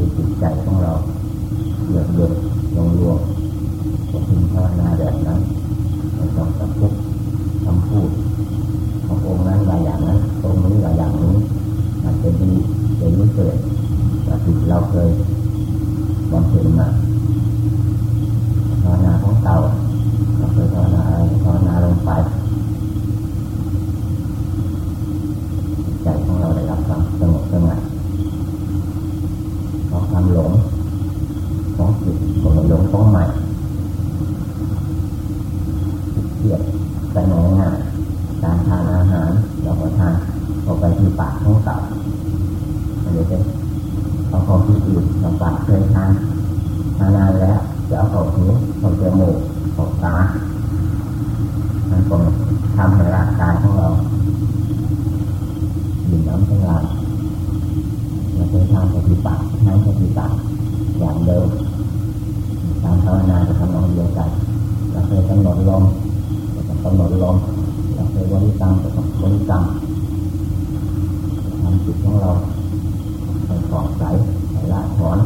คือจิตใจของเราเยือกเย็นลงรวมก็พึงภาวนาแบบนั้นไม่ต้องตะพุกคำพูดขององค์นั้นหลาอย่างนั้นองค์นี้หลายอย่างนี้อาจจะดีจะรู้เกิดแต่จิตเราเคยบำเพ็ญมาภาวนาของเก่าเราเคยภาวนาอะไรภาวนาลงไปใจของเราได้รับความสงบสงัดของความหลงของจิตของหลงของใหม่เครียดแต่หนง่ายการทานอาหารเราก็ทานเข้าไปที่ปากของเต่าอันนี้เป็นเอาของที่อื่นเราปากเคยทานมานานแล้วจะเอาเข้าหูเข้าจมูกเข้าตามันก็ทำให้ร่างกายของเราดื่มน้ำทั้งหลายเราเคยทานปฏิบัตินั้นปฏิบัติอย่างเดิมการภาวนาจะทำนองเดียวกันเราเคยกำหนดลมเราจะกำหนดลมเราเคยบริกรรมจะต้องบริกรรมทำจิตของเราให้ปลอดใสให้ละถอน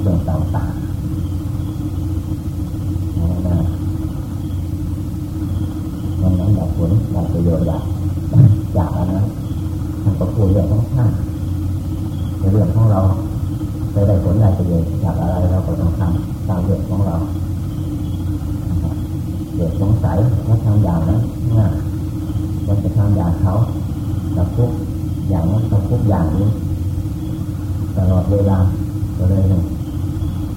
เรื่องต่างๆภาวนาวันนั้น ได้ผลได้ประโยชน์จากจากอันนั้นท่านก็พูดเรื่องของท่านในเรื่องของเราจะได้ผลได้ประโยชน์จากอะไรเราก็ต้องทำตามเรื่องของเราเกิดสงสัยว่าทำอย่างนั้นง่ายมันจะทำอย่างเขากับทุกอย่างนั้นกับทุกอย่างนี้ตลอดเวลาก็เลย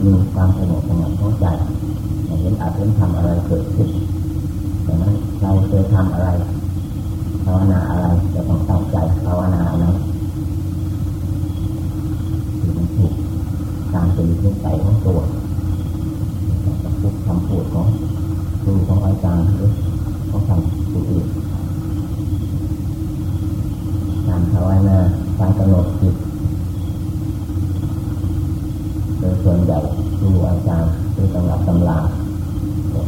มีความสงบสงบของใจเห็นอาจเห็นทำอะไรเกิดขึ้น เราเคยทำอะไรภาวนาอะไรจะต้องตั้งใจภาวนาอะไรที่มันถูกตามเป็นนิสัยของตัวกับทุกคำพูดของครูของอาจารย์หรือของทำผู้อื่นการภาวนาการกำหนดจิตโดยส่วนใหญ่ครูอาจารย์หรือตำรับตำรา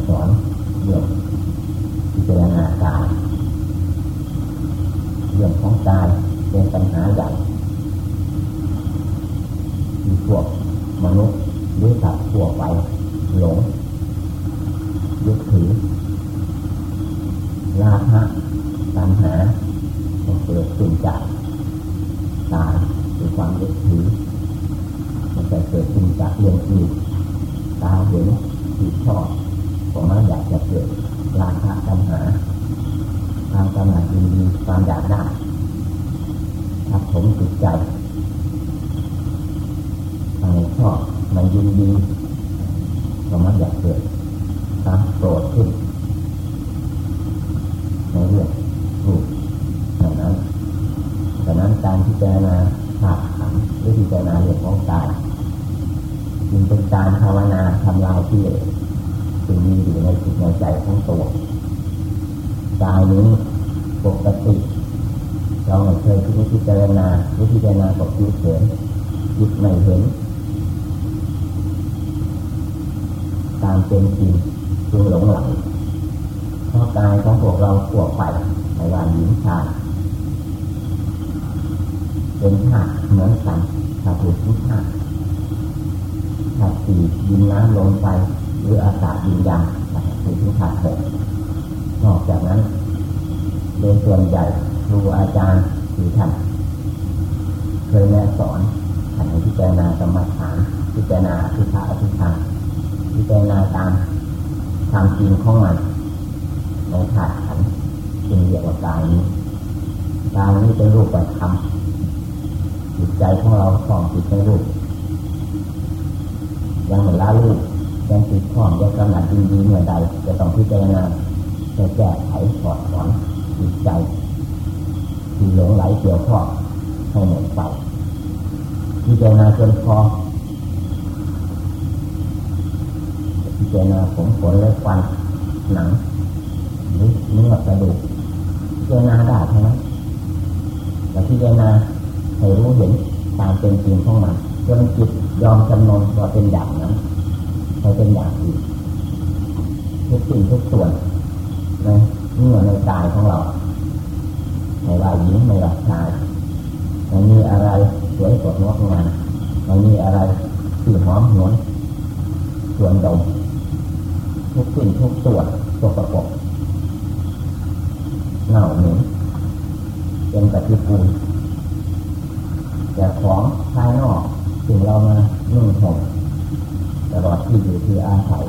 สอนเรื่อง จารณากายเรื่องของกายเป็นปัญหาใหญ่ที่พวกมนุษย์หรือสัตว์ทั่วไปหลงยึดถือลาภะตัณหาเกิดขึ้นจากตายคือความยึดถือมันจะเกิดขึ้นจากเรื่องอื่นตาเห็นที่ชอบของมันอยากจะเกิด ราคะตัณหาความกำหนัดยินดีความอยากได้ทับผมจิตใจมันชอบมันยินดีก็มันอยากเกิดความโกรธขึ้นในเรื่องรูปดังนั้นดังนั้นการพิจารณาธาตุขันธ์หรือพิจารณาเรื่องของกายจึงเป็นการภาวนาทำลายที่เลส จึงมีอยู่ในจิตในใจของตัวกายนี้ปกติเราไม่เคยพิจารณาหรือพิจารณากับจิตเห็นจิตไม่เห็น ตามเป็นจริงจึงหลงไหลเพราะกายของพวกเราทั่วไปในวันหญิงชายเป็นธาตุเหมือนกันถ้าถูกทุกธาตุธาตุสี่ดินน้ำลมไฟ หรืออากาศยินยางถูกทุกธาตุหกนอกจากนั้นโดยส่วนใหญ่ครูอาจารย์คือท่านเคยแนะสอนท่านพิจารณากรรมฐานพิจารณาอธิษฐานอธิษฐานพิจารณาตามความจริงของมันในธาตุขันธ์จึงเรียกว่ากายนี้กายนี้เป็นรูปธรรมจิตใจของเราคล้องจิตในรูปยังเหมือนละ กยังติดข้องยังกำหนัดดีดีเมื่อใดจะต้องพิจารณาจะแก้ไขถอดถอนจิตใจที่หลงไหลเกี่ยวข้องให้หมดไปพิจารณาจนพอพิจารณาผมขนและฟันหนังหรือเนื้อกระดูกพิจารณาได้เท่านั้นแต่พิจารณาให้รู้เห็นตามเป็นจริงของมันจนจิตยอมจำนนว่าเป็นอย่างนั้น ให้เป็นอย่างอื่นทุกสิ่งทุกส่วนในเนื้อในกายของเราในว่าหญิงในว่าชายมันมีอะไรสวยสดงดงามมันมีอะไรที่หอมหวนส่วนดมทุกสิ่งทุกส่วนตัวประกอบเน่าเหม็นเป็นปฏิกูลแต่ของภายนอกถึงเรามานุ่งห่ม ตลอดที่อยู่ที่อาศัย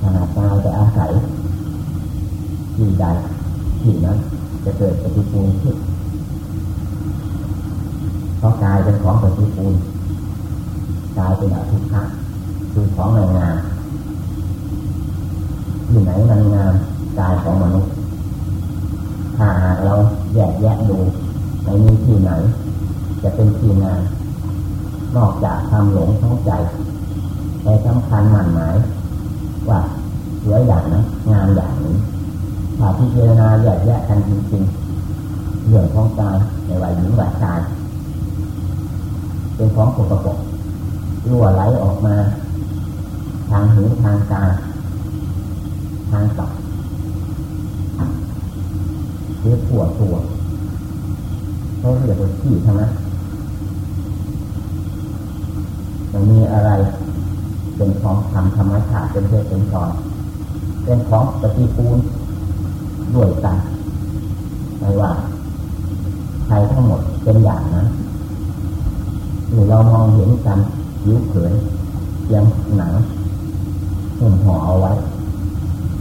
ขนาดตายจะอาศัยที่ใดที่นั้นจะเกิดปฏิปูลขึ้นเพราะกายเป็นของปฏิปูลกายเป็นอทุกขะคือของในงานที่ไหนมันงามกายของมนุษย์ถ้าหากเราแยกแยะดูในมีที่ไหน จะเป็นที่งาน นอกจากทำหลงท้องใจแต่สำคัญหมั่นหมายว่าสวยอย่างนั้นงามอย่างนี้ถ้าพิจารณาแยกแยะกันจริงๆเรื่องของกายในวัยหญิงวัยชายเป็นของปกปกรั่วไหลออกมา ทางหูทางตาทางตับหรือปวดตัวเขาเรียกว่าขี้ทั้งนั้นมั มันมีอะไร เป็นของธรรมธรรมชาติเป็นเพศเป็นตอนเป็นของปฏิปูลด้วยกันไม่ว่าใครทั้งหมดเป็นอย่างนั้นหรือเรามองเห็นกันยิ้วเขินยังหนังหุ่มห่อเอาไว้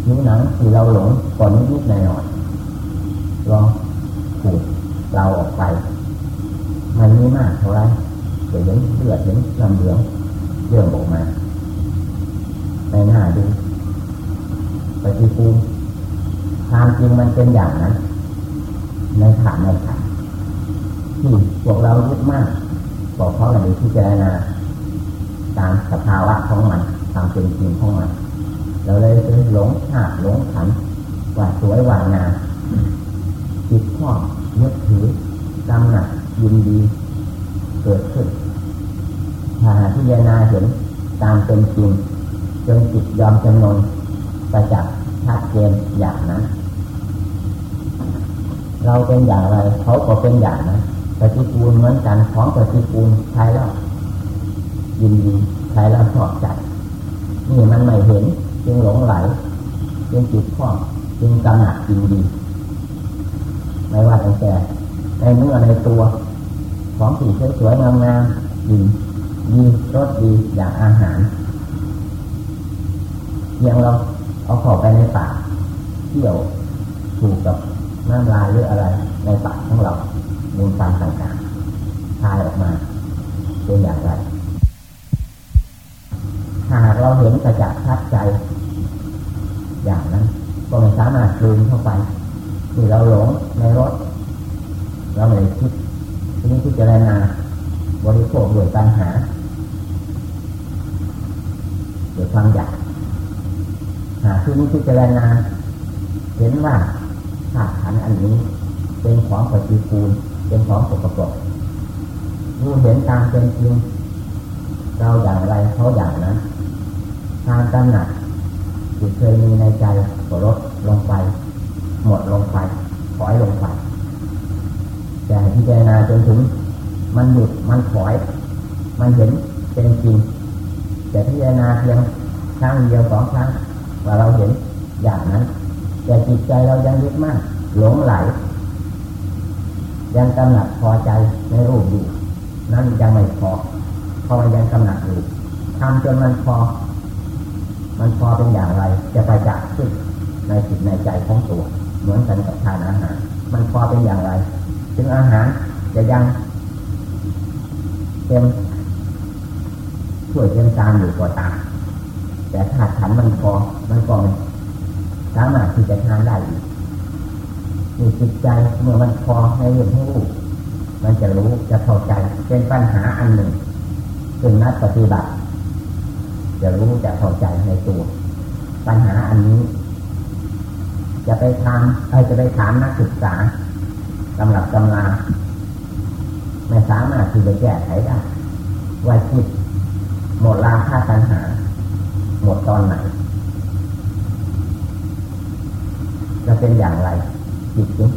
ยิ้วหนังที่เราหลงก่อนนิดๆหน่อยลองขูดเราออกไป มันไม่มากเท่าไร จะเห็นเลือดเห็นลำเหลืองเยื่อออกมา ในหน้าดูปฏิปูลความจริงมันเป็นอย่างนั้น ในฐานในฐานที่พวกเรายึดมากบอกเขาในที่เจรณาตามสภาวะของมันตามเป็นจริงของมันเราเลยไปหลงชาดหลงขันว่าสวยว่างามจิตข้อยึดถือกำหนักยินดี เกิดขึ้น ถ้าที่เจรณาเห็นตามเป็นจริงจนจิตยอมจำนนประจักษ์ชัดเจนอย่างนั้น เราเป็นอย่างไรเขาก็เป็นอย่างนั้นปฏิปูลเหมือนกันของปฏิปูลใช้แล้วยินดีใช้แล้วชอบใจนี่มันไม่เห็นจึงหลงไหลจึงจิตข้องจึงกำหนัดยินดีไม่ว่าตั้งแต่ในเนื้อในตัว ของสีสวยๆงามๆดี ดีรสดีอย่างอาหารเพียงเราเอาเข้าไปในปากเที่ยวถูกกับน้ำลายหรืออะไร ในปากของเรามูลฟันต่างๆคายออกมาเป็นอย่างไรหากเราเห็นกระจักชัดใจ อย่างนั้น ก็ไม่สามารถลืมเข้าไป ที่เราหลงในรถ เราไม่คิดทีนี้พิจารณา บริโภคด้วยปัญหาด้วยความอยากหาที่นี้พิจารณาเห็นว่าธาตุขันอันนี้ เป็นของปฏิปูลเป็นของสกปรกรู้เห็นตามเป็นจริงเราอย่างไรเขาอย่างนั้นทางกำหนักที่เคยมีในใจก็ลดลงไป หมดลงไปถอยลงไปแต่พิจารณาจนถึง มันหยุดมันถอย มันเห็นเป็นจริงแต่พิจารณาเพียงครั้งเดียวสองครั้งว่าเราเห็นอย่างนั้น แต่จิตใจเรายังยึดมากหลงไหล ยังกำหนัดพอใจในรูปอยู่นั่นยังไม่พอพอยังกำหนัดอยู่ทำจนมันพอ มันพอเป็นอย่างไร จะไปจากขึ้นในจิตในใจของตัว เหมือนกันกับทานอาหาร มันพอเป็นอย่างไร ถึงอาหารจะยัง เต็มช่วยเต็มตามอยู่ก็ตาม แต่ถ้าขันมันพอมันก็สามารถที่จะทานได้อีกมีจิตใจเมื่อมันพอในเรื่องของรูปมันจะรู้จะเข้าใจเป็นปัญหาอันหนึ่งซึ่งนักปฏิบัติ จะรู้จะเข้าใจในตัว ปัญหาอันนี้ จะไปทำใครจะไปถามนักศึกษาตำรับตำรา ไม่สามารถที่จะแก้ไขได้ว่าจิตหมดราคาปัญหา หมดตอนไหนจะเป็นอย่างไร จิตจึง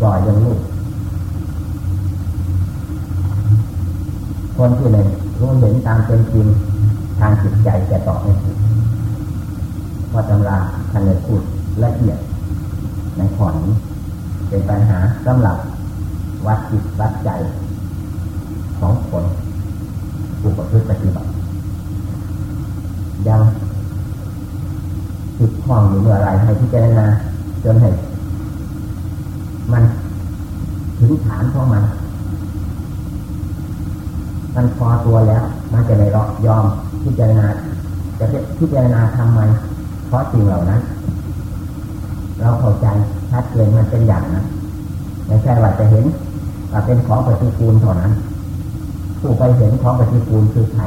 ปล่อยยังลูกคนที่หนึ่งรู้เห็นตามเป็นจริงทางจิตใจจะตอบไม่ถูกเพราะตำราท่านเลยพูดละเอียดในข้อนี้เป็นปัญหาสำหรับ วัดจิตวัดใจของคนผู้ประพฤติปฏิบัติยังติดข้องอยู่เมื่อไรให้พิจารณาจนให้มันถึงฐานของมัน มันพอตัวแล้ว มันจะไม่รอยอมพิจารณาจะพิจารณาทำไมเพราะสิ่งเหล่านั้น เราเข้าใจชัดเจนมันเป็นอย่างนั้นไม่ใช่ว่าจะเห็น ว่าเป็นของปฏิกูลเท่านั้น ผู้ไปเห็นของปฏิกูลคือใคร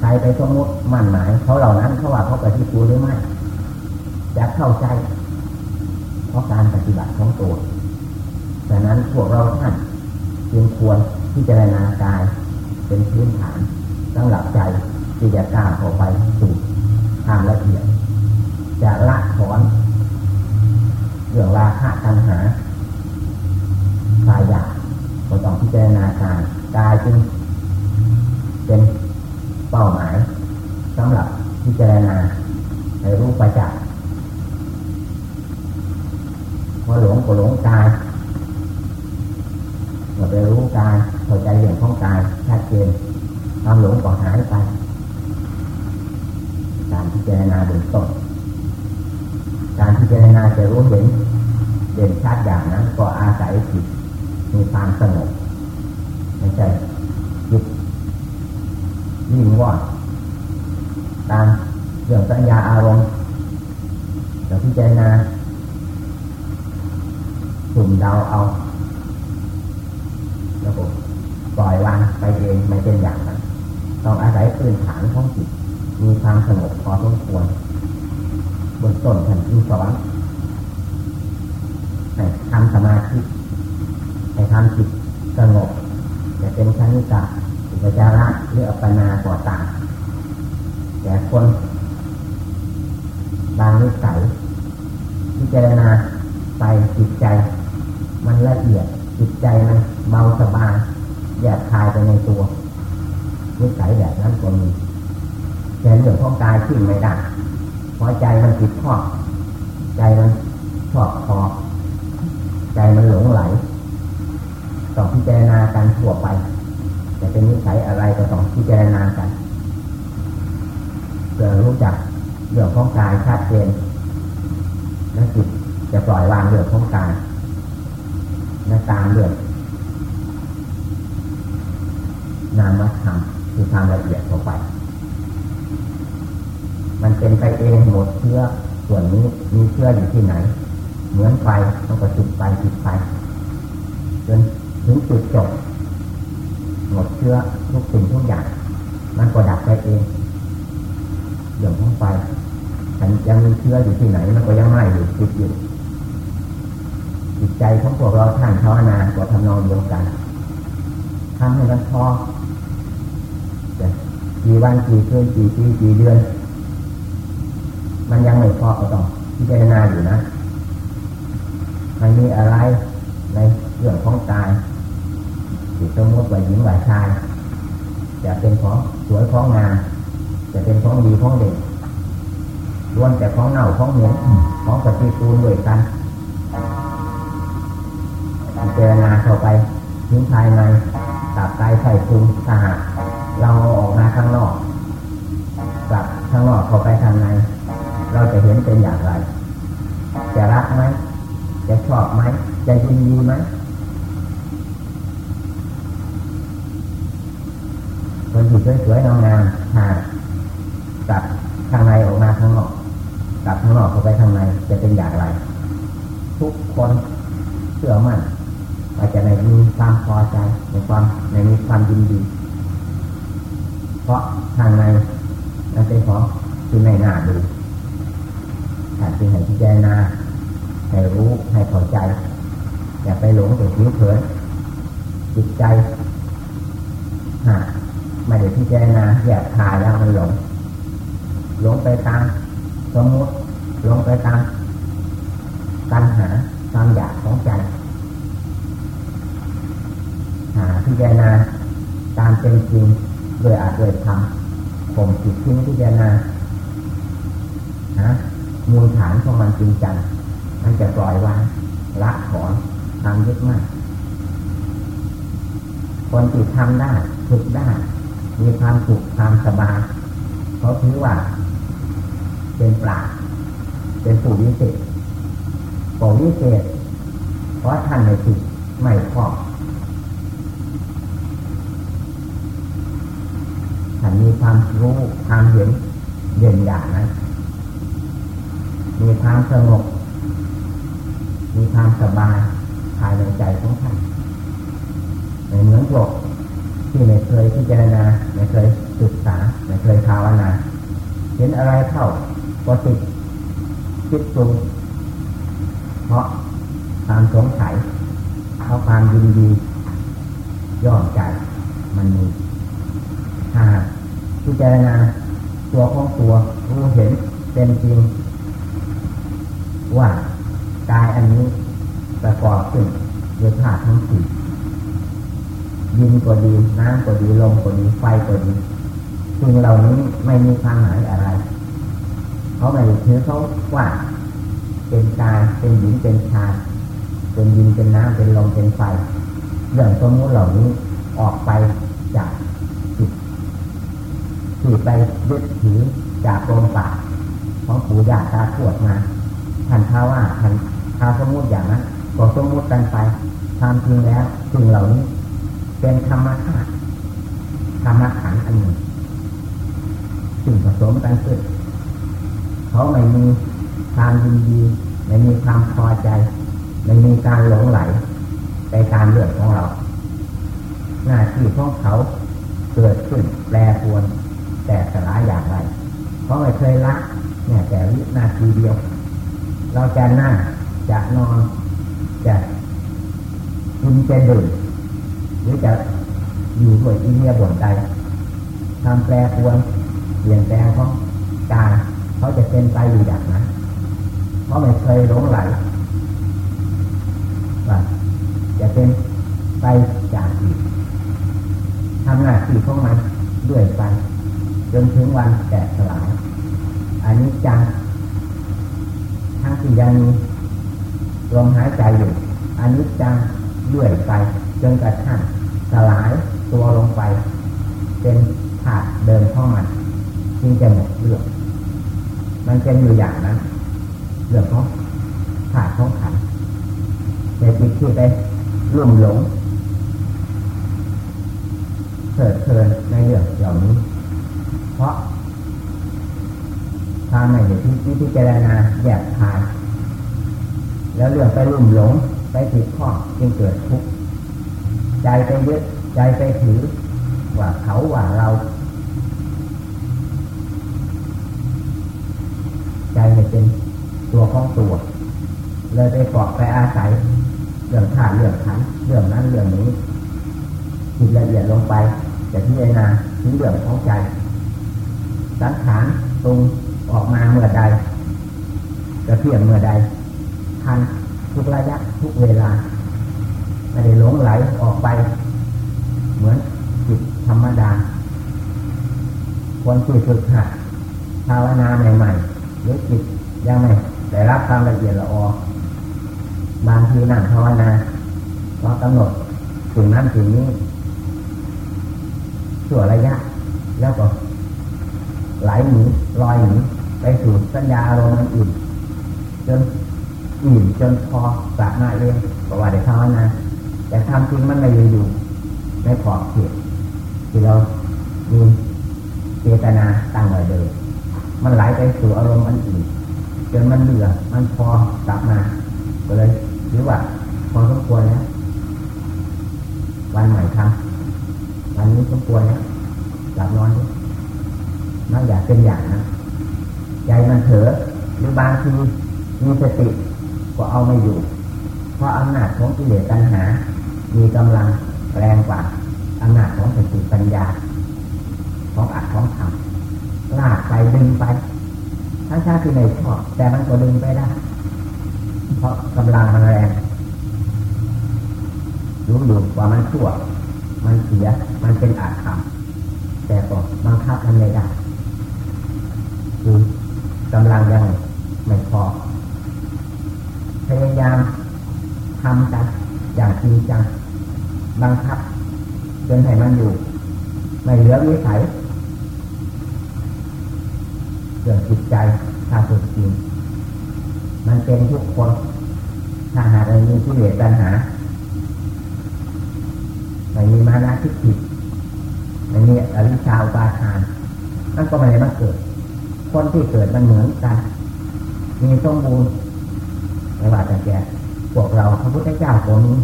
ใครไปสมมติมั่นหมายเขาเหล่านั้นเขาว่าเขาปฏิกูลหรือไม่จะเข้าใจ เพราะการปฏิบัติของตัวดังนั้นพวกเราท่านจึงควรที่จะนากายเป็นพื้นฐานสำหรับใจที่จะกล้าวเข้าไปสู่ทางละเอียดจะละถอนเรื่องราคะตัณหาคลายอยากก็ต้องพิจารณากายกายจึงเป็นเป้าหมายสำหรับพิจารณาในรูปประจักษ์พอหลงก็หลงกายเราไปรู้กายเข้าใจเรื่องของกายชัดเจนความหลงก็หายไป การพิจารณาเบื้องต้นการพิจารณาจะรู้เห็นเด่นชัดอย่างนั้น ก็อาศัยจิตมีความสงบไม่ใช่จิตยิ่งว่าตามเรื่องสัญญาอารมณ์เราพิจารณาสุ่มเดาเอาแล้วก็ปล่อยวางไปเองไม่เป็นอย่างนั้นต้องอาศัยพื้นฐานของจิตมีความสงบพอสมควรบนต้นท่านที่สอนให้ทำสมาธิให้ทำจิตสงบจะเป็นชนิกะอุปจาระหรืออัปปนาก่อต่างแต่คนบางนิสัย ที่เจรณาไปจิตใจ มันละเอียดจิตใจมันเบาสบายแยกคายไปในตัวนิสัยแบบนั้นก็มีแต่เรื่องของกายขึ้นไม่ได้พอใจมันติดข้อใจมันชอบคอใจมันหลงไหลต้องพิจารณาการทั่วไป จะเป็นนิสัยอะไรก็ต้องพิจารณากันเพื่อรู้จักเรื่องของกายชัดเจน และจิตจะปล่อยวางเรื่องของกายและตามเรื่องนามธรรมคือความละเอียดเข้าไป มันเป็นไปเองหมดเชื้อส่วนนี้มีเชื้ออยู่ที่ไหน เหมือนไฟต้องกระจุดไปจุดไปจนถึงจุดจบหมดเชื้อทุกสิ่งทุกอย่าง มันก็ดับไปเองเรื่องของไฟ แต่ยังมีเชื้ออยู่ที่ไหนมันก็ยังไหม้อยู่ติดอยู่จิตใจของพวกเราท่านภาวนาก็ทำนองเดียวกันทำให้มันพอกี่วันกี่คืนกี่ปีกี่เดือน มันยังไม่พอก็ต้องพิจารณาอยู่นะมันมีอะไรในเรื่องของกายที่สมมติว่าหญิงว่าชายจะเป็นของสวยของงามจะเป็นของดีของเด็ก ล้วนแต่ของเน่าของเหม็นของปฏิกูลด้วยกันพิจรณาเข้าไปถึงภายในตับไตไส้พุงสหเราออกมาข้างนอกกลับข้างนอกเข้าไปข้างใน เราจะเห็นเป็นอย่างไร จะรักไหมจะชอบไหมจะยินดีไหมคนที่สวยๆงามๆหากลับข้างในออกมาข้างนอก กลับข้างนอกเข้าไปข้างในจะเป็นอย่างไร ทุกคนเชื่อมั่นอาจจะในมีความพอใจในความในมีความยินดี เพราะทางในมันเป็นของที่ไม่น่าดูถ้าเป็นให้พิจารณาให้รู้ให้เข้าใจ อย่าไปหลงตัวผิวเผินจิตใจหาไม่ได้พิจารณาแยกคายแล้วมันหลงหลงไปตาม สมมติลงไปตามตัณหาความอยากของใจหาพิจารณาตามเป็นจริงโดยอาจโดยทำผมจิตทิ้งที่เจนาฮะมูลฐานของมันจริงจังมันจะปล่อยวางละถอนทำยึดมั่นคนที่ทำได้ฝึกได้ มีความสุขความสบายเขาถือว่า เป็นปราเป็นผู้วิเศษผู้วิเศษเพราะท่านไม่ผิดไม่ครอบท่านมีความรู้ความเห็นเย็นอย่างนั้นมีความสงบมีความสบายภายในใจของท่านในเหมือนโลกที่ไม่เคยพิจารณาไม่เคยศึกษาไม่เคยภาวนาเห็นอะไรเข้า ก็ติดคิดตรงเพราะความสงสัยเพราะความยินดีย่อมใจมันมีถ้าพิจารณาตัวของตัวรู้เห็นเป็นจริง ว่ากายอันนี้ประกอบขึ้นโดยธาตุทั้งสี่ดินก็ดีน้ำก็ดีลมก็ดีไฟก็ดีสิ่งเหล่านี้ไม่มีความหมายอะไร เขาไม่ถือเขาว่า เป็นกายเป็นหญิงเป็นชายเป็นดินเป็นน้ำเป็นลมเป็นไฟเรื่องสมมติเหล่านี้ออกไปจากจิตที่ไปยึดถือจากลมปากของปู่ย่าตาทวดมาท่านท้าว่าท่านท้าสมมติอย่างนั้นก็สมมติกันไปความจริงแล้วสิ่งเหล่านี้ เป็นธรรมชาติธรรมขันอันหนึ่งสิ่งผสมกันขึ้น เขาไม่มีความยินดีไม่มีความพอใจไม่มีการหลงไหลในการเลือกของเรา หน้าที่ของเขาเกิดขึ้นแปรปรวนแต่สลายอย่างไร เพราะไม่เคยละเนี่ยแต่วินาทีเดียว เราจะนั่งจะนอนจะกินจะดื่มหรือจะอยู่ด้วยอินเดียบนใจทำแปรปรวนเปลี่ยนแปลงของกาย เขาจะเป็นไปอยู่อย่างนั้นเพราะไม่เคยหลงไหลว่าจะเป็นไปจากอีกทำหน้าที่ของมันด้วยไปจนถึงวันแตกสลายอันนี้จังทั้งที่ยังมีลมหายใจอยู่อันนี้จังด้วยไปจนกระทั่งสลายตัวลงไป เป็นถาดเดินเข้ามันจึงจะหมดเรื่อง มันเป็นอยู่อย่างนั้นเรื่องของขาดของขันในจิตที่ไปร่วมหลงเกิดเพลินในเรื่องเหล่านี้ เพราะทางในเหตุที่พิจารณาแยกทายแล้วเรื่องไปรุ่มหลงไปติดข้อจึงเกิดทุกข์ใจไปยึดใจไปถือว่าเขาว่าเรา ใจเป็นตัวของตัว เลยไปเกาะไปอาศัย เรื่องขาดเรื่องขันเรื่องนั้นเรื่องนี้คิดละเอียดลงไปจะพิจารณาถึงเรื่องของใจสังขารตรงออกมาเมื่อใดจะเพียงเมื่อใดทันทุกระยะทุกเวลาไม่ได้หลงไหลออกไป เหมือนจิตธรรมดาคนที่ฝึกหัดภาวนาใหม่ๆ หรือจิตยังไม่ได้รับความละเอียดละออบางทีนั่งภาวนาเรากำหนดสิ่งนั้นสิ่งนี้ชั่วระยะ แล้วก็ไหลหนีลอยหนีไปสู่สัญญาอารมณ์อื่นจนอิ่มจนพอสะมาเองบอกว่าได้ภาวนาแต่ทำจริงมันไม่อยู่ในขอบเขตที่เรามีเจตนา มันไหลไปสู่อารมณ์อันอื่นจนมันเบื่อมันพอกลับมาก็เลยหรือว่าพอสมควรแล้ววันใหม่ทำวันนี้สมควรแล้วหลับนอนนั่นอยากเป็นอย่างนะใจมันเถอหรือบางทีมีสติก็เอาไม่อยู่ เพราะอำนาจของกิเลสตัณหา มีกำลังแรงกว่าอำนาจของสติปัญญา ของอัดของทำ ลากไปดึงไปทั้งชาติที่ไม่ชอบแต่มันก็ดึงไปได้ เพราะกำลังมันแรงรู้อยู่ว่ามันชั่ว มันเสีย มันเป็นอาธรรมแต่ก็บังคับมันไม่ได้คือกำลังยังไม่พอพยายามทำกันอย่างจริงจังบังคับจนให้มันอยู่ ไม่เหลือวิสัย รื่องจิตใจถ้าสุดจริงมันเป็นทุกคน ถ้าหากมีที่เหลือปัญหาไม่มีมานะทิฏฐิไม่มีอริชาอุปาทานนั่นก็ไม่ได้มาเกิด คนที่เกิดมันเหมือนกัน มีสมบูรณ์ไม่ว่าจะแก่พวกเราพระพุทธเจ้าตัวนี้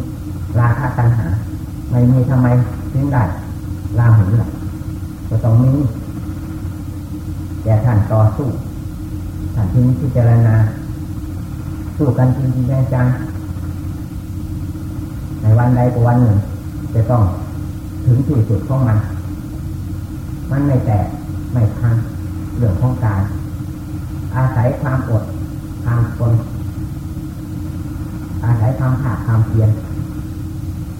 ราคาตัณหา ไม่มีทำไมถึงได้ลาหุนหลักก็ต้องมี แต่ท่านต่อสู้ท่านที่นี้พิจารณา สู้กันจริงจริงจังในวันใดก็วันหนึ่ง จะต้องถึงที่สุดของมัน มันไม่แตกไม่พังเรื่องของการ อาศัยความอดความทนอาศัยความขาดความเพียร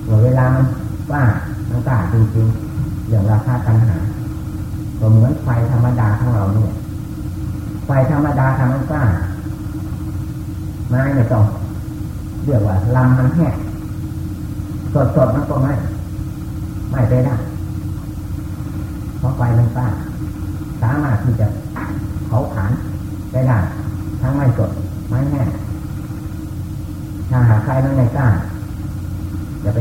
เมื่อเวลามันว่ามันกล้าจริงๆเรื่องราคาตัณหา ก็เหมือนไฟธรรมดาของเราเนี่ย ไฟธรรมดาทำมันกล้าไม้ไม่ต้องเรียกว่าลำมันแห้งสดสดมันก็ไม่ไม่ไปได้เพราะไฟมันกล้าสามารถที่จะเผาผลาญได้ได้ทั้งไม่สดไม้แห้งถ้าหากใครมันไม่กล้าจะไป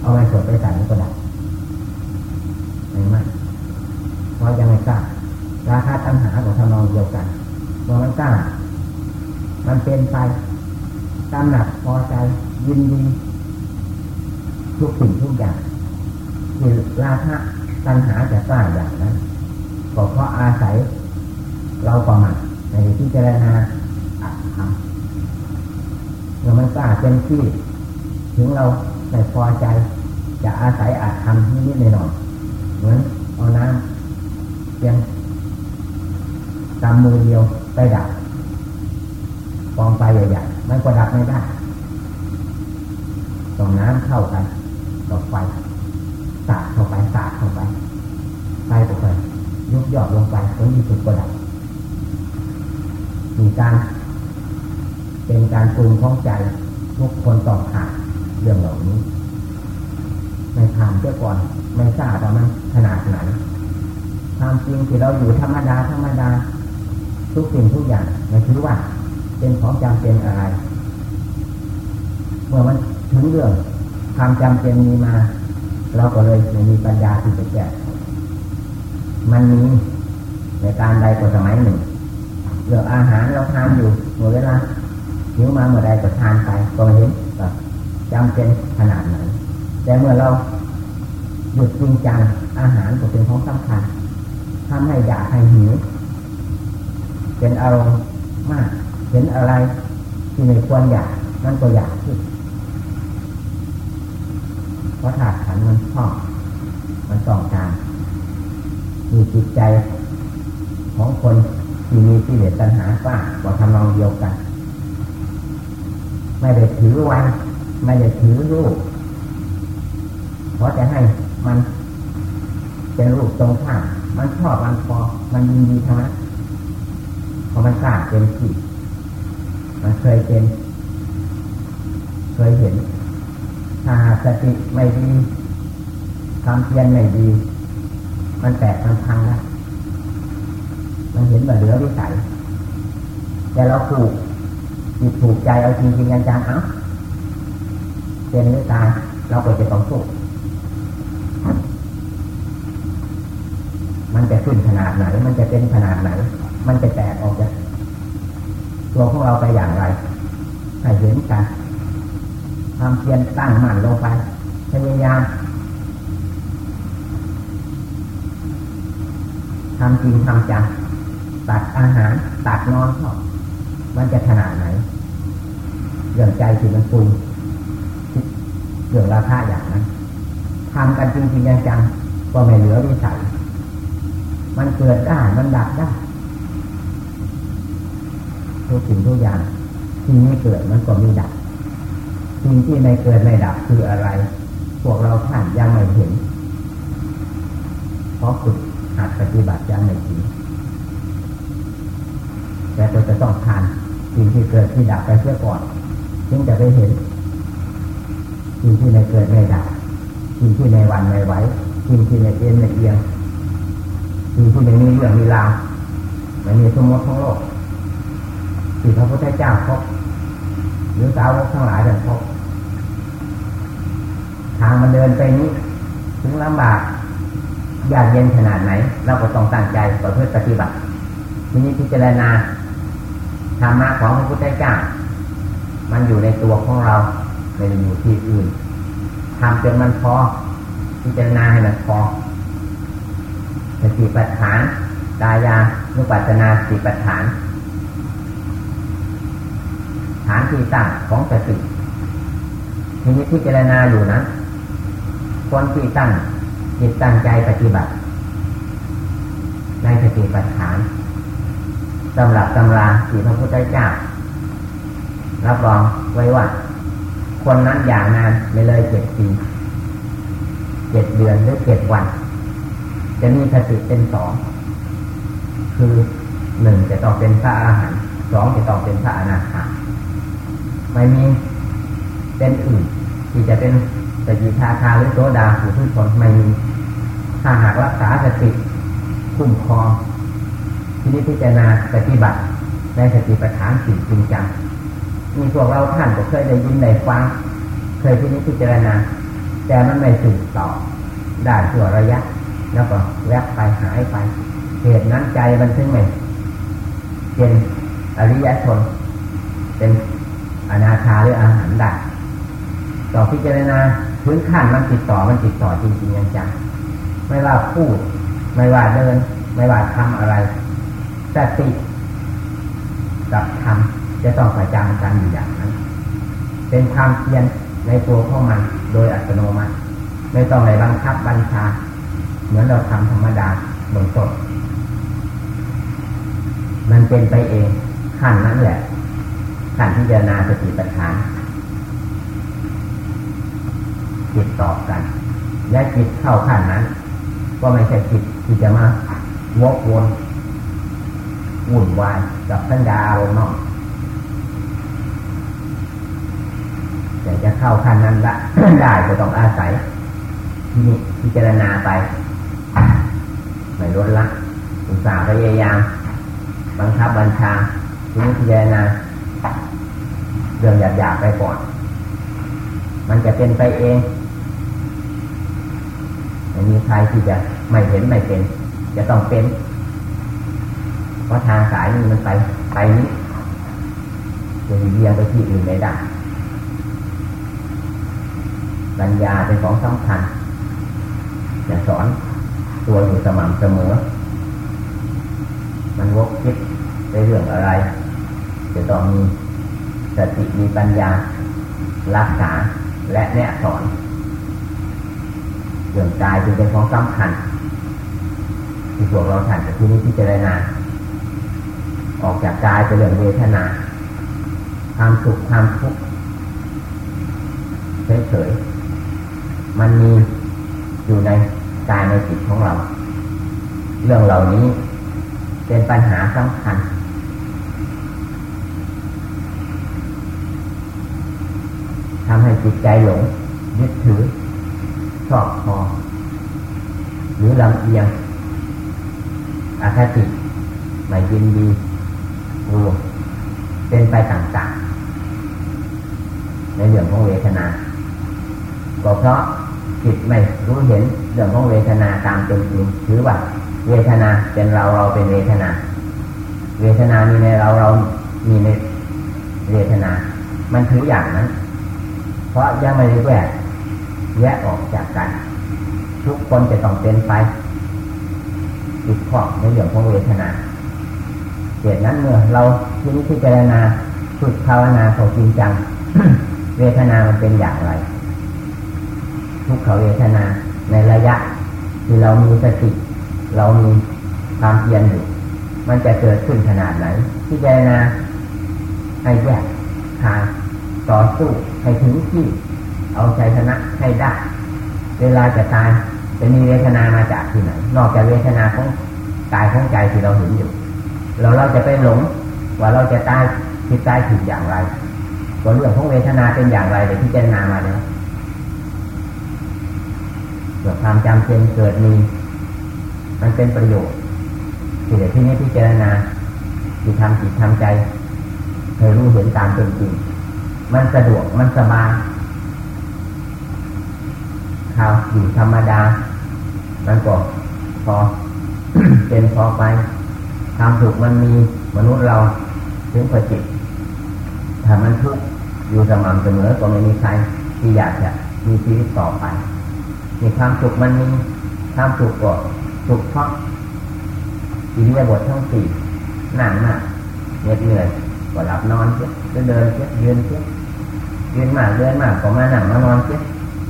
เอาไม้สดไปใส่ก็ได้ไม่ไม่ เพรายังไม่กล้าราคาตัณหาของทำนองเดียวกันพอมันกล้า มันเป็นไปตามหนักพอใจยินดีทุกสิ่งทุกอย่างที่ราคะตัณหาจะกล้าอย่างนั้นก็เพราะอาศัย เราประมาทในที่เจรณาอัดทำเมื่อมันกล้าเป็นที่ ถึงเราแต่พอใจ จะอาศัยอาจทำนิดๆหน่อยเหมือนเอาน้ำียงกำมือเดียวไปดับกองไฟใหญ่ๆมันก็ดับไม่ได้ต้องน้ำเข้ากันกับไฟสาดเข้าไปสาดเข้าไปไฟก็ไปยุบยอดลงไปจนที่สุดก็ดับมีการ เป็นการปรุงของใจทุกคนต้องผ่านเรื่องเหล่านี้ไม่ผ่านเสียก่อนไม่ทราบว่ามันขนาดไหน ความจริงที่เราอยู่ธรรมดาธรรมดา ทุกสิ่งทุกอย่างไม่ถือว่า เป็นของจำเป็นอะไร เมื่อมันถึงเรื่องความจำเป็นมีมา เราก็เลยม,มีปัญญาที่จะแก้มันมีในการใดก็สมัยหนึ่งเรื่องอาหารเราทานอยู่เมื่อเวลาหิวมาเมื่อใดก็ทานไปก็เห็นแบบจำเป็นขนาดไหนแต่เมื่อเราหยุดจริงจังอาหารก็เป็นของสำคัญ ทำให้อยากให้หิวเป็นอารมณ์มาก เห็นอะไรที่ไม่ควรอยากนั่นก็อยากขึ้นเพราะถาดขันมันชอบมันต้องการมีจิตใจของคนที่มีที่เด็ดตัณหากล้าว่าทำนองเดียวกัน ไม่ได้ถือวันไม่ได้ถือรูปเพราะจะให้มันเป็นรูปตรงข้าม มันชอบมันพอ มันยินดีทั้งนั้นพอมันกล้าเป็นที่มันเคยเป็น เคยเห็น ถ้าสติไม่ดีทำเพียรไม่ดี มันแตกมันพังแล้วมันเห็นแบบเหลือวิสัยแต่เราถูกจิตถูกใจเอาจริงจริงจังๆเอ้าเป็นหรือตายเราก็จะต้องสู้ มันจะขึ้นขนาดไหน มันจะเป็นขนาดไหน มันจะแตกออกจากตัวของเราไปอย่างไรให้เห็นกันความเพียรตั้งมั่นลงไปพยายามทำจริงทำจังตัดอาหารตัดนอนก็มันจะขนาดไหน เรื่องใจที่มันปรุงเรื่องราคาอย่างนั้นทำกันจริงจริงจังก็ไม่เหลือวิสัย มันเกิดได้มันดับได้ทุกสิ่งทุกอย่างที่ไม่เกิดมันก็มีดับสิ่งที่ไม่เกิดไม่ดับคืออะไร พวกเราท่านยังไม่เห็นเพราะฝึกหัดปฏิบัติยังไม่ถึงแต่ตัวจะต้องทานสิ่งที่เกิดที่ดับไปเสียก่อนจึงจะได้เห็นสิ่งที่ในเกิดไม่ดับสิ่งที่ในวันไม่ไหวสิ่งที่ในเอ็นในเอียง สิ่ที่ในมีเรื่องมีราวไม่มีสมมติทั้งโลกที่พระพุทธเจ้าพบหรือสาวกทั้งหลายเดินพบทางมันเดินไปนี้ ถึงลำบากยากเย็นขนาดไหน เราก็ต้องตั้งใจต่อเพื่อปฏิบัติ ทีนี้พิจารณาธรรมะของพระพุทธเจ้า มันอยู่ในตัวของเราไม่ได้อยู่ที่อื่นทำจนมันพอพิจารณาให้มันพอ สติปัฏฐานกายานุปัสนาสติปัฏฐาน ฐานที่ตั้งของสติทีนี้พิจารณาอยู่นะ คนที่ตั้งจิตตั้งใจปฏิบัติ ในสติปัฏฐานสำหรับตำราที่พระพุทธเจ้ารับรองไว้ว่า คนนั้นอย่างนานไม่เลยเจ็ดปีเจ็ดเดือนหรือเจ็ดวัน จะมีสติเป็นสองคือหนึ่งจะต้องเป็นพระอาหารสองจะต้องเป็นพระอนาคาไม่มีเป็นอื่น ที่จะเป็นสกิทาคาหรือโสดาผู้ทุกคนไม่มีถ้าหากรักษาสติคุ้มครองที่นี้พิจารณาปฏิบัติในสติปัฏฐานสิ่งจริงจังมีพวกเราท่านก็เคยได้ยินได้ฟังเคยที่นี้พิจารณาแต่มันไม่สืบต่อได้ชั่วระยะ แล้วก็แวบไปหายไป เหตุนั้นใจมันถึงไม่เป็นอริยชน เป็นอนาคาหรืออาหารได้ต่อพิจารณาพื้นขั้นมันติดต่อมันติดต่อจริงๆอย่างจังไม่ว่าพูด ไม่ว่าเดิน ไม่ว่าทำอะไรสติกับธรรมจะต้องประจำกันอยู่อย่างนั้น เป็นความเพียรในตัวของมันโดยอัตโนมัติ ไม่ต้องในบังคับบัญชา เหมือนเราทำธรรมดาเบื้องต้นมันเป็นไปเองขั้นนั้นแหละขั้นที่จะนาสติปัฏฐานจิตต่อกัน และจิตเข้าขั้นนั้น ก็ไม่ใช่จิตที่จะมาวกวนวุ่นวายกับสัญญาอารมณ์นอกแต่จะเข้าขั้นนั้นละได้ก็ต้องอาศัยที่นี่พิจารณาไป ไม่ลดละอุตส่าห์พยายามบังคับบัญชาที่นี่พิจารณาเรื่องหยาบๆไปก่อน มันจะเป็นไปเองไม่มีใครที่จะไม่เห็นไม่เป็น จะต้องเป็นเพราะทางสายนี้มันไปไปนี้จะเรียงไปที่อื่นไม่ได้ปัญญาเป็นของสำคัญจะสอน ตัวอยู่สม่ำเสมอ มันวกคิดในเรื่องอะไร จะต้องมีสติมีปัญญา รักษาและแนะสอนเรื่องกายจึงเป็นของสำคัญที่พวกเราท่านจะที่นี้พิจารณาออกจากกายไปเรื่องเวทนาความสุขความทุกข์เฉยๆมันมีอยู่ใน กายในจิตของเรา เรื่องเหล่านี้เป็นปัญหาสำคัญ ทำให้จิตใจหลงยึดถือ ชอบพอ หรือลำเอียงอาคติไม่ยินดีรวเป็นไปต่างๆ ในเรื่องของเวทนาก็เพราะ จิตไม่รู้เห็นเรื่องของเวทนาตามเป็นจริงถือว่า เวทนาเป็นเราเราเป็นเวทนา เวทนามีในเราเรามีในเวทนา มันถืออย่างนั้น เพราะยังไม่ได้แยกแยกออกจากกัน ทุกคนจะต้องเป็นไปจิตข้องในเรื่องของเวทนาเหตุนั้นเมื่อเราที่นี้พิจารณาฝึกภาวนาเขาจริงจัง เวทนามันเป็นอย่างไร ทุกขเวทนาในระยะ ที่เรามีสติเรามีความเพียรอยู่ มันจะเกิดขึ้นขนาดไหนพิจารณาให้แยกทางต่อสู้ให้ถึงที่ เอาใจชนะให้ได้ เวลาจะตายจะมีเวทนามาจากที่ไหน นอกจากเวทนาของกายของใจที่เราเห็นอยู่ เราเราจะไปหลงว่าเราจะตายผิดตายผิดอย่างไรตัวเรื่องของเวทนาเป็นอย่างไรเดี๋ยวพิจารณามาแล้ว เกิดความจำเป็นเกิดมี มันเป็นประโยชน์ที่เดี๋ยวที่นี้พิจารณาที่ทำจิตทำใจเคยรู้เห็นตามเป็นจริง มันสะดวกมันสบายข่าวอยู่ธรรมดา มันก็พอเป็นพอไปความสุขมันมีมนุษย์เราถึงพอจิตถ้ามันทุกข์อยู่สม่ำเสมอก็ไม่มีใครที่อยากจะมีชีวิตต่อไป มีความสุขมันมีความสุขก็สุขเพราะอิริยบถทั้งสี่นั่งหน้าเหนื่อยเหนื่อยก็หลับนอนเช่เดินเช่ยืนเช่ยืนมากเดินมากก็มาหนังมานอนเช่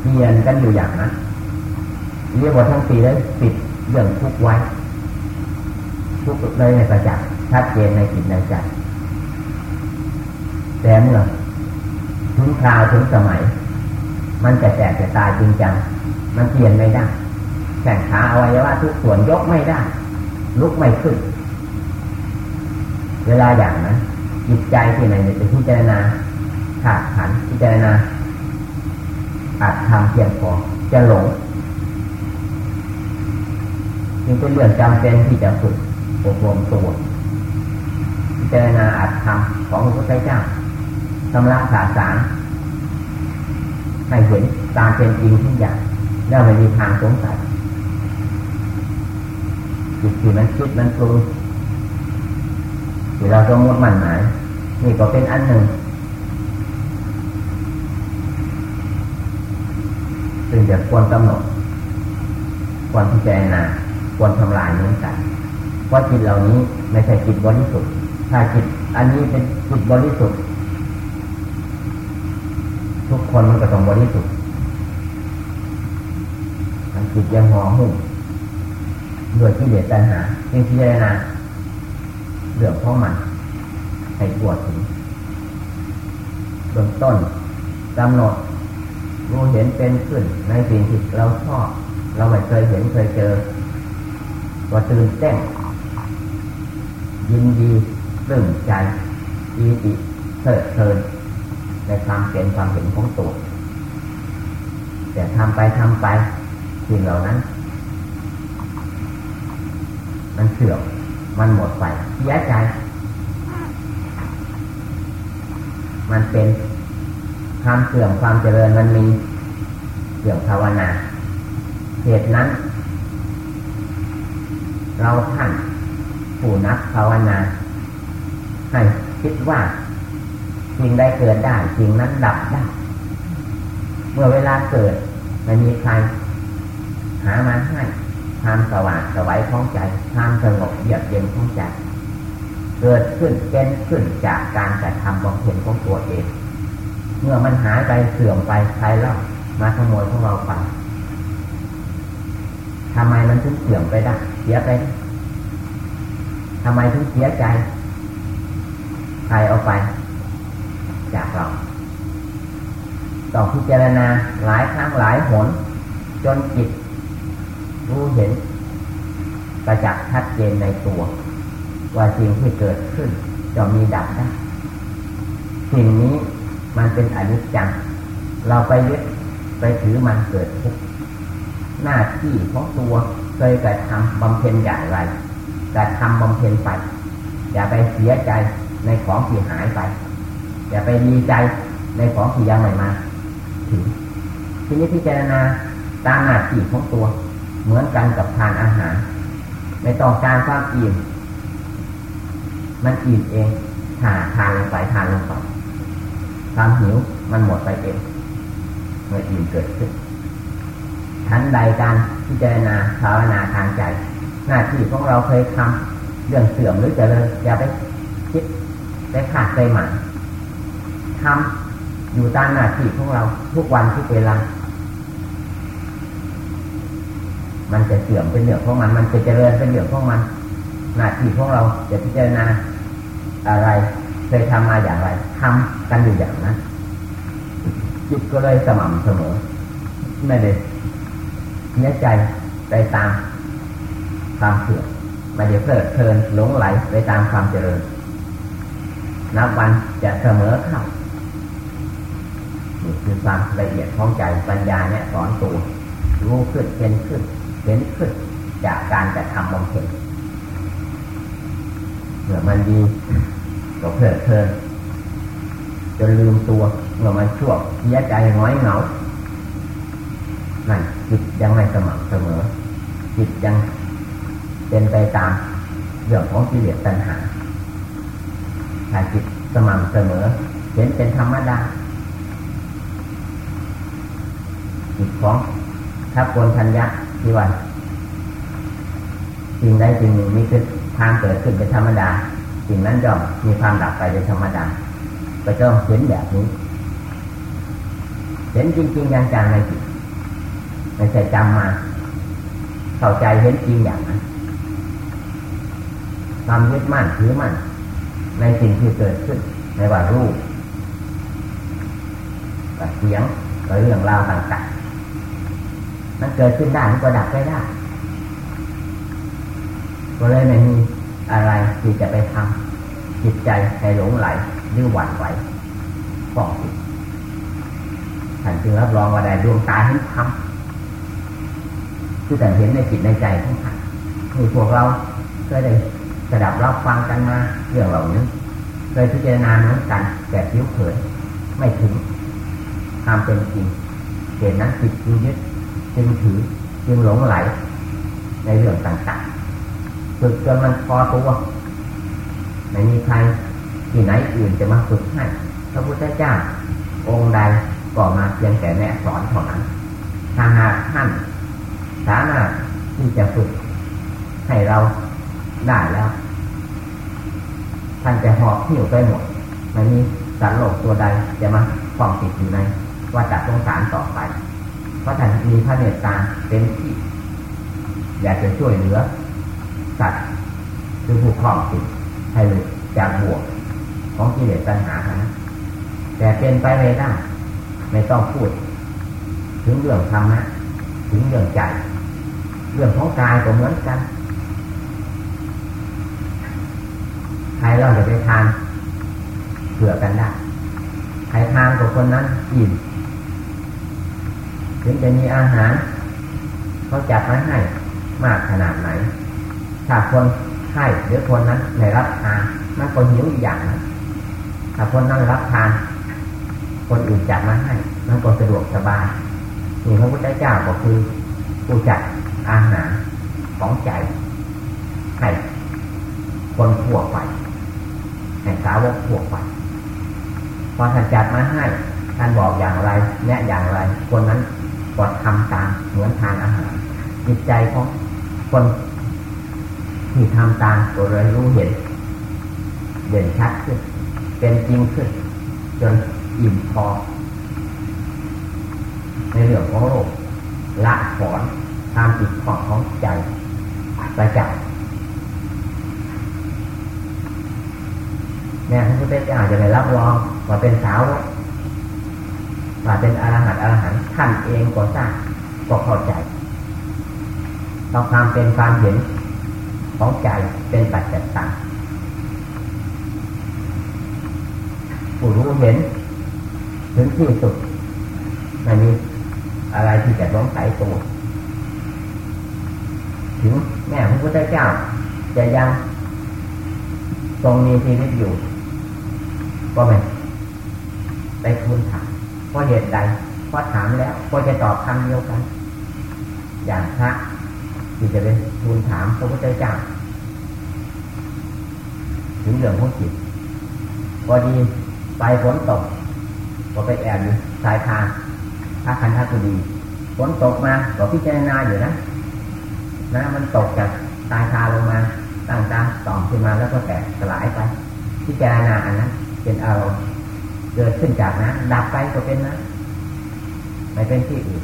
เพียนกันอยู่อย่างนั้นอิริยาบถทั้งสี่ได้ปิดเรื่องทุกไว้ทุกเลยในประจักษ์ชัดเจนในจิตในใจแต่เมื่อถึงคราวถึงสมัย มันจะแตกจะตายจริงจัง มันเปลี่ยนไม่ได้แข่งขาอวัยวะทุกส่วนยกไม่ได้ ลุกไม่ขึ้น เวลาอย่างนั้นจิตใจที่ไหนจะพิจารณาขาดขันพิจารณาอาจทำเพียงพอจะหลงจึงเป็นเรื่องจำเป็นที่จะฝึกอบรมตัวพิจารณาอาจทำของพระพุทธเจ้าชำระสาสารให้เห็นตามเป็นจริงทุกอย่าง แล้วไม่มีทางสงสัยจิตที่มันคิดมันปรุงที่เราต้องมดมันหมายนี่ก็เป็นอันหนึ่งซึ่งจะควรกำหนดควรพิจารณาควรทำลายเหมือนกันเพราะจิตเหล่านี้ไม่ใช่จิตบริสุทธิ์ถ้าจิตอันนี้เป็นจิตบริสุทธิ์ ทุกคนมันก็ต้องบริสุทธิ์ จิตยังห่อหุ้มด้วยที่เดือดตัณหาจึงพิจารณาเรื่องของมันให้ปวดถึงเบื้องต้นกำหนดรู้เห็นเป็นขึ้น ในสิ่งที่เราชอบ เราไม่เคยเห็นเคยเจอว่าตื่นเต้นยินดีรื่นใจดีติเถิดเทินในความเป็นความเห็นของตัวแต่ทำไปทำไป สิ่งเหล่านั้น มันเสื่อมมันหมดไปเสียใจ มันเป็นความเสื่อมความเจริญมันมีเสื่อมภาวนาเหตุนั้น เราท่านผู้นักภาวนา ให้คิดว่าสิ่งใดเกิดได้สิ่งนั้นดับได้ เมื่อเวลาเกิดไม่มีใคร หามาให้ความสว่างสวัยของใจความสงบเยือกเย็นของใจเกิดขึ้นเป็นขึ้นจากการกระทำบำเพ็ญของตัวเอง เมื่อมันหายไปเสื่อมไปใครเล่ามาขโมยของเราไปทำไมมันถึงเสื่อมไปได้เสียไปทำไมถึงเสียใจ ใครเอาไป จากเราต้องพิจารณาหลายครั้งหลายหน จนจิต รู้เห็นประจักษ์ชัดเจนในตัว ว่าสิ่งที่เกิดขึ้นจะมีดับได้สิ่งนี้มันเป็นอนิจจัง เราไปยึดไปถือมันเกิดทุกหน้าที่ของตัวเคยกระทำบำเพ็ญอย่างไรกระทำบำเพ็ญไป อย่าไปเสียใจในของที่หายไป อย่าไปดีใจในของที่ยังไม่มาถึงทีนี้พิจารณาตามหน้าที่ของตัว เหมือนกันกับทานอาหาร ไม่ต้องการความอิ่มมันอิ่มเองถ้าทานลงไปทานลงไปความหิวมันหมดไปเองเมื่ออิ่มเกิดขึ้นชั้นใดการพิจารณาภาวนาทางใจ หน้าที่ของเราเคยทำเรื่องเสื่อมหรือเจริญอย่าไปคิดไปขาดไปหมันทำอยู่ตามหน้าที่ของเราทุกวันทุกเวลา มันจะเสื่อมเป็นเรื่องของมัน มันจะเจริญเป็นเรื่องของมัน หน้าที่ของเราจะพิจารณาอะไร เคยทำมาอย่างไรทำกันอยู่อย่างนั้นจิตก็เลยสม่ำเสมอไม่ได้เสียใจไปตามความเสื่อมไม่ได้เพลิดเพลินหลงไหลไปตามความเจริญนับวันจะเสมอเข้านี่คือความละเอียดของใจปัญญาเนี่ยสอนตัวรู้ขึ้นเป็นขึ้น เห็นขึ้นจากการจะทำบำเพ็ญเมื่อมันดีก็เพลิดเพลินจนลืมตัวเมื่อมันชั่วเสียใจน้อยเหงานั่นจิตยังไม่สม่ำเสมอ จิตยังเป็นไปตามเรื่องของกิเลสตัณหาถ้าจิตสม่ำเสมอ เห็นเป็นธรรมดาจิตของถ้าควรทัญญะ ที่ว่าสิ่งใดสิ่งหนึ่งมีคือทางเกิดขึ้นเป็นธรรมดาสิ่งนั้นย่อมมีความดับไปเป็นธรรมดาก็ต้องเห็นแบบนี้ เห็นจริงๆอย่างจังในจิตไม่ใช่จำมาเข้าใจเห็นจริงอย่างนั้นความยึดมั่นถือมั่นในสิ่งที่เกิดขึ้นในว่ารูปเสียงเรื่องราวต่างๆ มันเกิดขึ้นได้มันก็ดับไปได้ก็เลยไม่มีอะไรที่จะไปทำจิตใจให้หลงไหลหรือหวั่นไหวฟองจิตท่านจึงรับรองว่าได้ดวงตาเห็นธรรมคือแต่เห็นในจิตในใจของท่านคือพวกเราเคยได้สดับรับฟังกันมาเรื่องเหล่านี้เคยพิจารณาเหมือนกันแต่ผิวเผินไม่ถึงความเป็นจริงเหตุนั้นจิตยึด จึงถือจึงหลงไหล ในเรื่องต่างๆฝึกจนมันพอตัวไม่มีใครที่ไหนอื่นจะมาฝึกให้พระพุทธเจ้าองค์ใดก็มาเพียงแต่แนะสอนเท่านั้นถ้าหากท่านสามารถที่จะฝึกให้เราได้แล้ว ท่านจะหอบหิ้วไปหมดไม่มีสารโลกตัวใดจะมาคล้องติดอยู่ในว่าจัดสงสารต่อไป พราะท่านมีพระเมตตาเป็นที่อยากจะช่วยเหลือสัตว์คือผู้คล้องติดให้หลุดจากบวกของกิเลสปัญหานะแต่เป็นไปไม่ได้ไม่ต้องพูด ถึงเรื่องธรรมะถึงเรื่องใจ เรื่องของกายก็เหมือนกันใครเราจะไปทานเผื่อกันได้ใครทานกับคนนั้นอิ่ม ถึงจะมีอาหารเขาจัดมาให้มากขนาดไหน ถ้าคนให้หรือคนนั้นไม่รับทานมันก็หิวอีกอย่างนะถ้าคนนั้นรับทาน คนอื่นจัดมาให้มันก็สะดวกสบายนี่พระพุทธเจ้าก็คือผู้จัดอาหารของใจให้คนทั่วไปให้สาวกทั่วไปพอท่านจัดมาให้ท่านบอกอย่างไร แนะอย่างไร คนนั้น ก็ทำตามเหมือนทานอาหารจิตใจของคนที่ทำตามก็เลยรู้เห็นเด่นชัดขึ้น เป็นจริงขึ้น จนอิ่มพอ ในเรื่องของโลกละถอนตามจิตของของใจไปจับแม่พระพุทธเจ้าจะไม่รับรองว่าเป็นสาว ว่าเป็นอรหันต์อรหันต์ท่านเองก็ทราบก็เข้าใจต้องความเป็นความเห็นของใจเป็นปัจจัยต่างผู้รู้เห็น ถึงที่สุดไม่มีอะไรที่จะร้องใส่ตัวถึงแม่พระพุทธเจ้า จะยังทรงมีชีวิตอยู่ ก็ไม่ไปทูลถาม เพราะเหตุใดเพราะถามแล้วก็จะตอบคำเดียวกัน อย่างพระที่จะเป็นทูลถามพระพุทธเจ้าถึงเรื่องของจิตพอดีไปฝนตกก็ไปแอบอยู่สายทางพระคันธกุดีฝนตกมาก็พิจารณาอยู่นะน้ำมันตกจากตายคาลงมาตั้งตาต่อมขึ้นมาแล้วก็แตกสลายไปพิจารณาอันนั้นเป็นอารมณ์ เกิดขึ้นจากนั้นดับไปก็เป็นนั้นไม่เป็นที่อื่น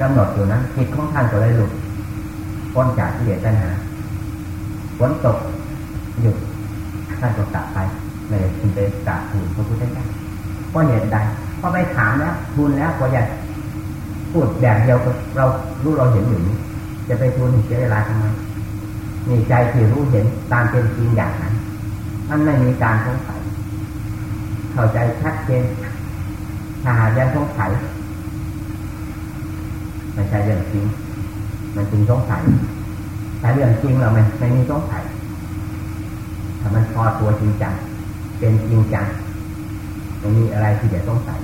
กำหนดอยู่นั้นจิตของท่านก็เลยหลุดพ้นจากที่เหตุปัญหาฝนตกหยุดท่านก็กลับไปไม่ได้คุณไปกราบทูลพระพุทธเจ้าเพราะเหตุใดพอไปถามแล้วทูลแล้วก็อยากพูดแบบเดียวกับเรารู้เราเห็นอยู่นี้จะไปทูลเสียเวลาทำไมมีใจที่รู้เห็นตามเป็นจริงอย่างนั้นมันไม่มีการสงสัย เข้าใจชัดเจนถ้าหากยังสงสัยไม่ใช่เรื่องจริง มันจริงสงสัยแต่เรื่องจริงเราไม่ไม่มีสงสัยถ้ามันพอตัวจริงจังเป็นจริงจังไม่มีอะไรที่จะสงสัย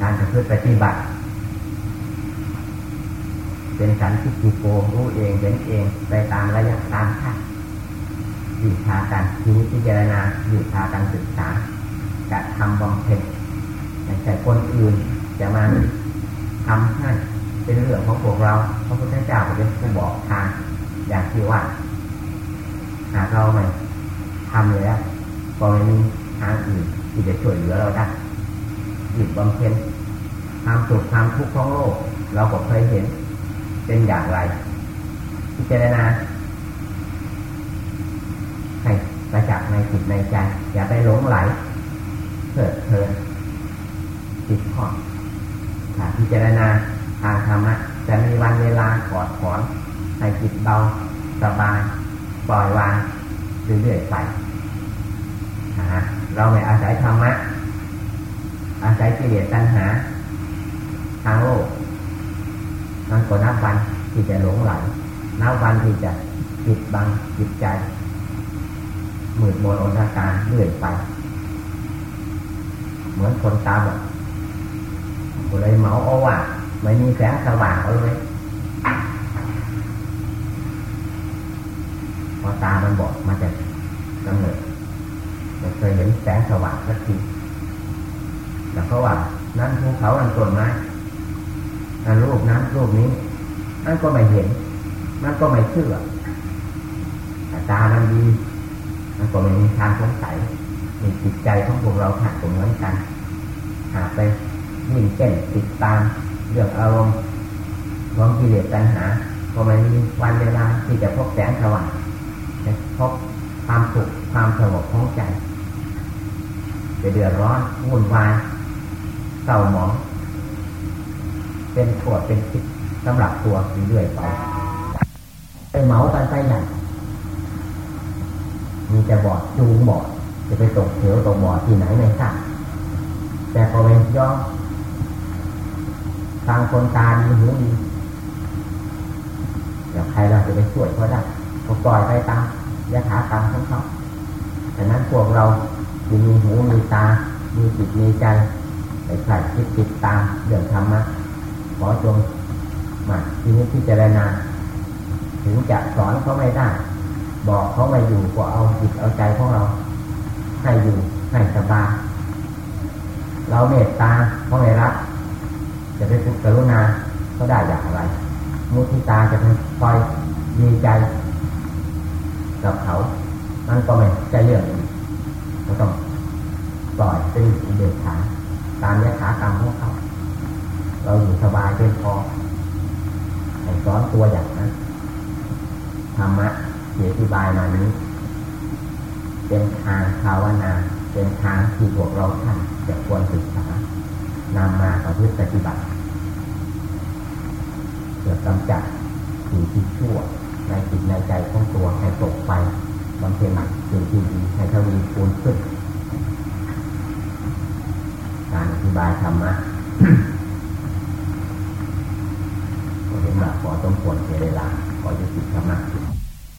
การประพฤติปฏิบัติ เป็นสันทิฏฐิโกรู้เองเห็นเองไปตามระยะตามขั้น อยู่พากันทีนี้พิจารณาอยู่พากันศึกษาจะทำบำเพ็ญแต่คนอื่นจะมาทำให้เป็นเรื่องของพวกเราพระพุทธเจ้าเป็นผู้บอกทางอย่างที่ว่าหากเราไม่ทำเลยก็ไม่มีทางอื่นที่จะช่วยเหลือเราได้หยุดบำเพ็ญความสุขความทุกข์ของโลก เราก็เคยเห็นเป็นอย่างไรพิจารณาให้ประจักษ์ ในจิตในใจ อย่าไปหลงไหลเถิดเพลินติดข้อถ้าพิจารณาทางธรรมะจะมีวันเวลากอดขอนให้จิตเบาสบายปล่อยวางเรื่อยๆไปเราไม่อาศัยธรรมะ อาศัยกิเลสตัณหา ทางโลกมันก็นับวันที่จะหลงไหลนับวันที่จะจิตบังจิตใจ มืดมนอนตการเรื่อยไป เหมือนคนตาบอดก็เลยเมาเอาว่าไม่มีแสงสว่างเลยพอตามันบอดมาจากกำเนิดไม่เคยเห็นแสงสว่างสักทีแต่เพราะว่านั่นภูเขาอันต้นไม้นั่นรูปนั้นรูปนี้นั่นก็ไม่เห็นนั่นก็ไม่เชื่อแต่ตามันดี มันก็ไม่มีทางสงสัยมีจิตใจของพวกเราขัดตรงนั้นกันหาไปยิ่งเก่นติดตามเรื่องอารมณ์ของกิเลสตัณหาก็ไม่มีวันเวลาที่จะพบแสงสว่างจะพบความสุขความสงบของใจจะเดือดร้อนวุ่นวายเศร้าหมองเป็นปวดเป็นคิดสำหรับตัวเรื่อยไปไปเหมากันไปอย่าง มีจะบอดจูงบอด จะไปตกเหวตกบอดที่ไหนไม่ทราบแต่พอเป็นย่อทางคนตาดีหูดีเดี๋ยวใครเราจะไปช่วยเขาได้ก็ปล่อยไปตามยถากรรมของเขาแต่นั้นพวกเราที่มีหูมีตา มีจิตมีใจไปใส่คิดติดตามเรื่องธรรมะขอจงมาที่นี้พิจารณาถึงจะสอนเขาไม่ได้ บอกเขาไม่อยู่ก็เอาจิตเอาใจของเรา ให้อยู่ให้สบายเราเมตตาเขาไม่รักจะไปฝึกกรุณาเขาได้อย่างไร มุทิตาจะเป็นคอยดีใจกับเขา นั่นก็ไม่ใช่เรื่องก็ต้องปล่อยเป็นอุเบกขาตามยถากรรมของเขา เราอยู่สบายเป็นพอให้สอนตัวอย่างนั้นธรรมะ เสียอธิบายมานี้ เป็นทางภาวนา เป็นทางที่พวกเราท่านจะควรศึกษานำมาประพฤติปฏิบัติเพื่อกำจัดสิ่งที่ชั่ว ในจิตในใจของตัวให้ตกไปบำเพ็ญสิ่งที่ดีให้ทวีคูณขึ้นการอธิบายธรรมะก็เห็นว่าขอสมควรเสียเวลาขอยุติธรรมะ